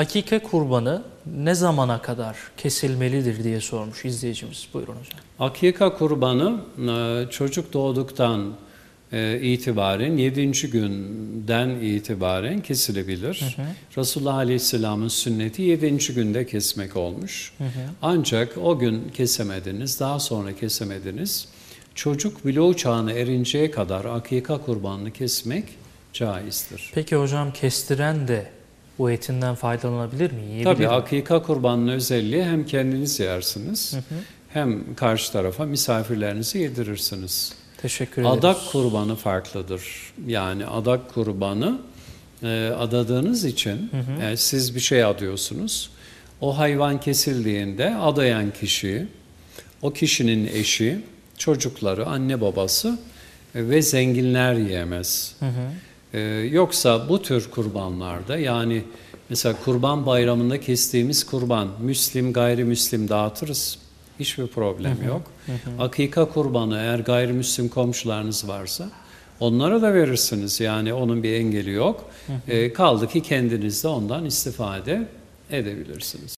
Akike kurbanı ne zamana kadar kesilmelidir diye sormuş izleyicimiz. Buyurun hocam. Akika kurbanı e, çocuk doğduktan e, itibaren 7. günden itibaren kesilebilir. Resulullah Aleyhisselam'ın sünneti 7. günde kesmek olmuş. Ancak o gün kesemediniz, daha sonra kesemediniz. Çocuk bloğu çağına erinceye kadar akika kurbanını kesmek caizdir. Peki hocam kestiren de bu etinden faydalanabilir mi? Yiyebilir Tabii mi? akika kurbanının özelliği hem kendiniz yersiniz hem karşı tarafa misafirlerinizi yedirirsiniz. Teşekkür ederiz. Adak kurbanı farklıdır. Yani adak kurbanı e, adadığınız için e, siz bir şey adıyorsunuz. O hayvan kesildiğinde adayan kişi, o kişinin eşi, çocukları, anne babası e, ve zenginler yiyemez. E, yoksa bu tür kurbanlarda yani mesela kurban bayramında kestiğimiz kurban Müslim gayrimüslim dağıtırız. Hiçbir problem yok. Akika kurbanı eğer gayrimüslim komşularınız varsa onlara da verirsiniz. Yani onun bir engeli yok. E, kaldı ki kendiniz de ondan istifade edebilirsiniz.